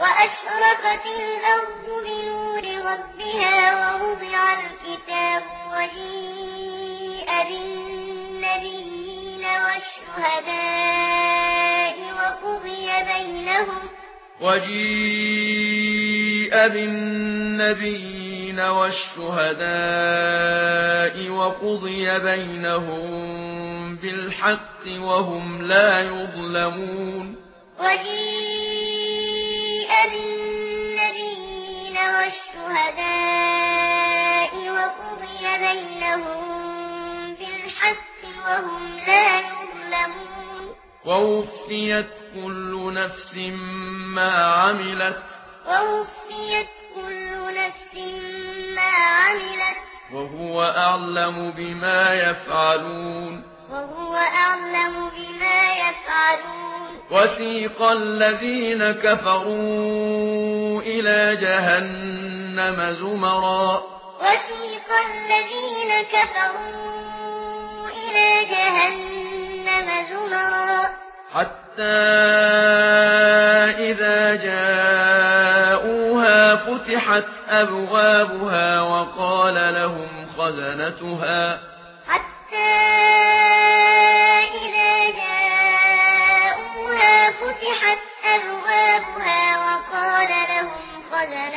وأشرفت الأرض بنور ربها ووضع الكتاب وجيء بالنبيين والشهداء وقضي بينهم وجيء بالنبيين والشهداء وقضي بينهم بالحق وهم لا يظلمون. وجيء بالنبيين والشهداء وقضي بينهم بالحق وهم لا يظلمون. ووفيت كل نفس ما عملت. ووفيت كل نفس ما عملت. وهو أعلم بما يفعلون. وهو أعلم بما يفعلون. وسيق الذين كفروا إلى جهنم زمرا. وسيق الذين كفروا إلى جهنم زمرا. حتى إذا جاءوها فتحت أبوابها وقال لهم خزنتها. حتى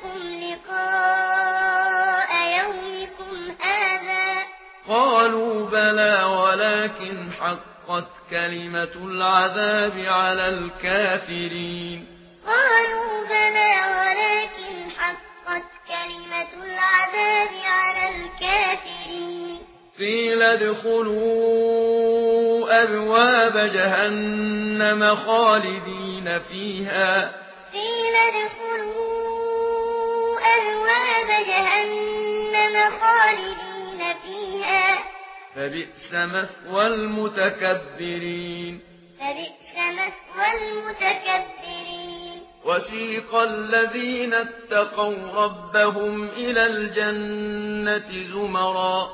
لكم لقاء يومكم هذا. قالوا بلى ولكن حقت كلمة العذاب على الكافرين. قالوا بلى ولكن حقت كلمة العذاب على الكافرين. قيل ادخلوا أبواب جهنم خالدين فيها. قيل ادخلوا جهنم خالدين فيها. فبئس مثوى المتكبرين. فبئس مثوى المتكبرين. وسيق الذين اتقوا ربهم إلى الجنة زمرا.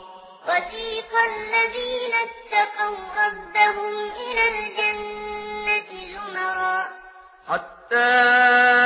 وسيق الذين اتقوا ربهم إلى الجنة زمرا. حتى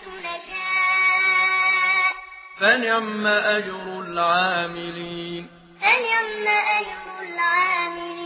فنعم أجر العاملين فنعم أجر العاملين